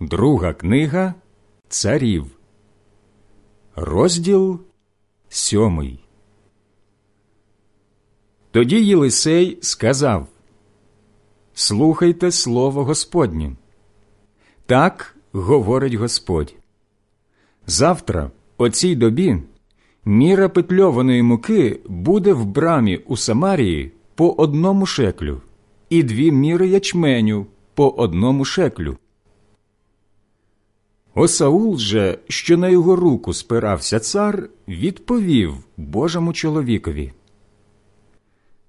Друга книга Царів, розділ сьомий. Тоді Єлисей сказав Слухайте слово Господнє. Так говорить Господь. Завтра, о цій добі, міра петльованої муки буде в брамі у Самарії по одному шеклю, і дві міри ячменю по одному шеклю. Осаул же, що на його руку спирався цар, відповів Божому чоловікові.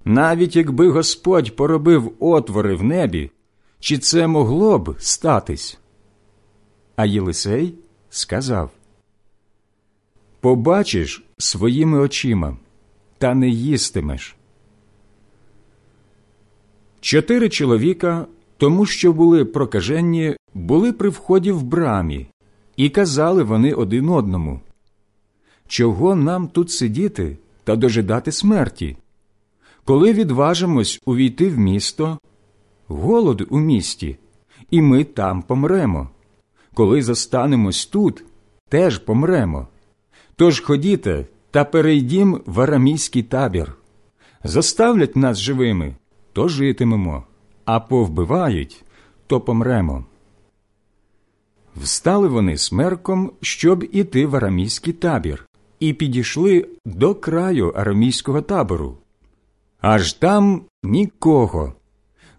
Навіть якби Господь поробив отвори в небі, чи це могло б статись? А Єлисей сказав Побачиш своїми очима, та не їстимеш. Чотири чоловіка, тому що були прокаженні, були при вході в брамі, і казали вони один одному Чого нам тут сидіти та дожидати смерті? Коли відважимось увійти в місто, голод у місті, і ми там помремо. Коли зостанемось тут, теж помремо. Тож ходіте та перейдім в арамійський табір. Заставлять нас живими, то житимемо, а повбивають, то помремо. Встали вони смерком, щоб іти в арамійський табір, і підійшли до краю арамійського табору. Аж там нікого.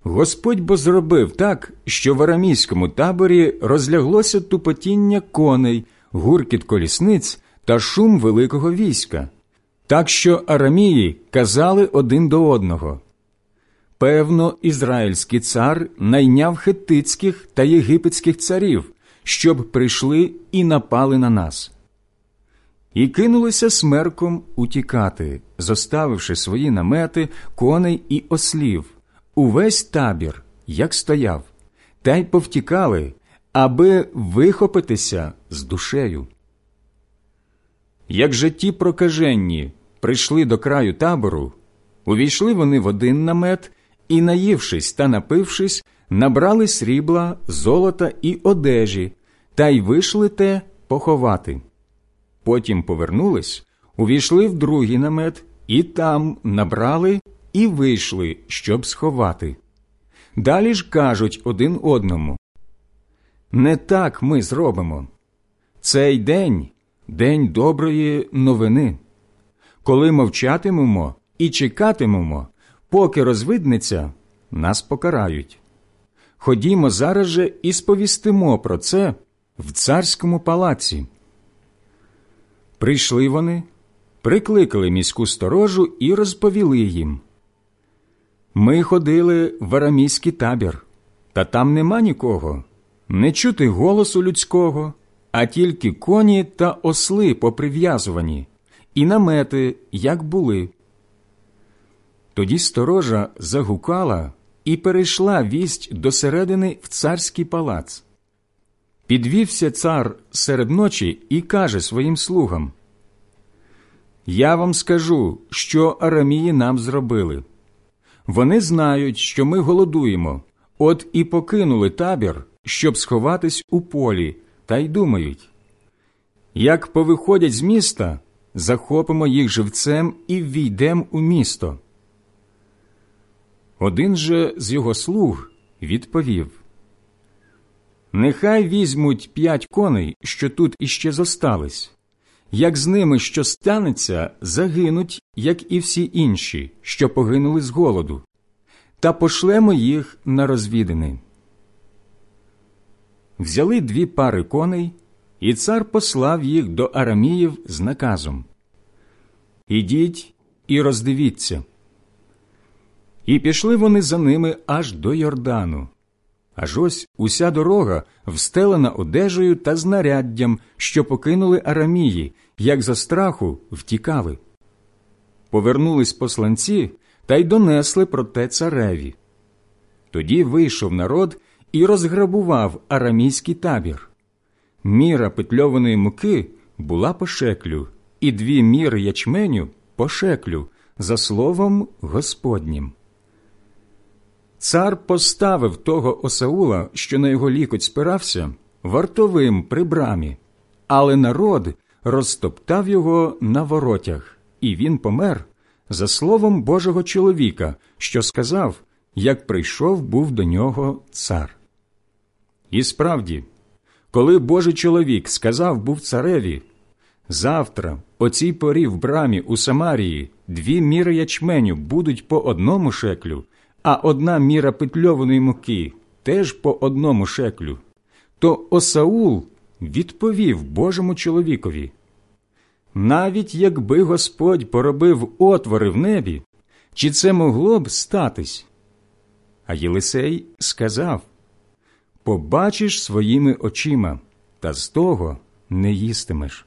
Господь бо зробив так, що в арамійському таборі розляглося тупотіння коней, гуркіт колісниць та шум великого війська, так що арамії казали один до одного. Певно, ізраїльський цар найняв хетицьких та єгипетських царів, щоб прийшли і напали на нас. І кинулися смерком утікати, зоставивши свої намети, коней і ослів, увесь табір, як стояв, та й повтікали, аби вихопитися з душею. Як же ті прокаженні прийшли до краю табору, увійшли вони в один намет і, наївшись та напившись, набрали срібла, золота і одежі, та й вийшли те поховати. Потім повернулись, увійшли в другий намет і там набрали і вийшли, щоб сховати. Далі ж кажуть один одному Не так ми зробимо. Цей день день доброї новини. Коли мовчатимемо і чекатимемо, поки розвиднеться, нас покарають. Ходімо зараз же і сповістимо про це в царському палаці. Прийшли вони, прикликали міську сторожу і розповіли їм. Ми ходили в арамійський табір, та там нема нікого, не чути голосу людського, а тільки коні та осли поприв'язувані, і намети, як були. Тоді сторожа загукала і перейшла вість до середини в царський палац. Підвівся цар серед ночі і каже своїм слугам Я вам скажу, що арамії нам зробили. Вони знають, що ми голодуємо, от і покинули табір, щоб сховатись у полі, та й думають як повиходять з міста, захопимо їх живцем і ввійдемо у місто. Один же з його слуг відповів Нехай візьмуть п'ять коней, що тут іще зостались. Як з ними що станеться, загинуть, як і всі інші, що погинули з голоду, та пошлемо їх на розвідини. Взяли дві пари коней, і цар послав їх до Араміїв з наказом Ідіть і роздивіться. І пішли вони за ними аж до Йордану. Аж ось уся дорога встелена одежею та знаряддям, що покинули Арамії, як за страху втікали. Повернулись посланці та й донесли про те цареві. Тоді вийшов народ і розграбував арамійський табір. Міра петльованої муки була по шеклю, і дві міри ячменю по шеклю, за словом Господнім. Цар поставив того Осаула, що на його лікоть спирався, вартовим при брамі, але народ розтоптав його на воротях, і він помер за словом Божого чоловіка, що сказав, як прийшов був до нього цар. І справді, коли Божий чоловік сказав був цареві Завтра, о цій порі в брамі у Самарії, дві міри ячменю будуть по одному шеклю, а одна міра петльованої муки теж по одному шеклю. То Осаул відповів Божому чоловікові навіть якби Господь поробив отвори в небі, чи це могло б статись? А Єлисей сказав Побачиш своїми очима, та з того не їстимеш.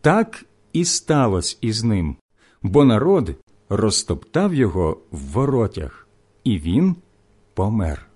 Так і сталося із ним, бо народ розтоптав його в воротях, і він помер.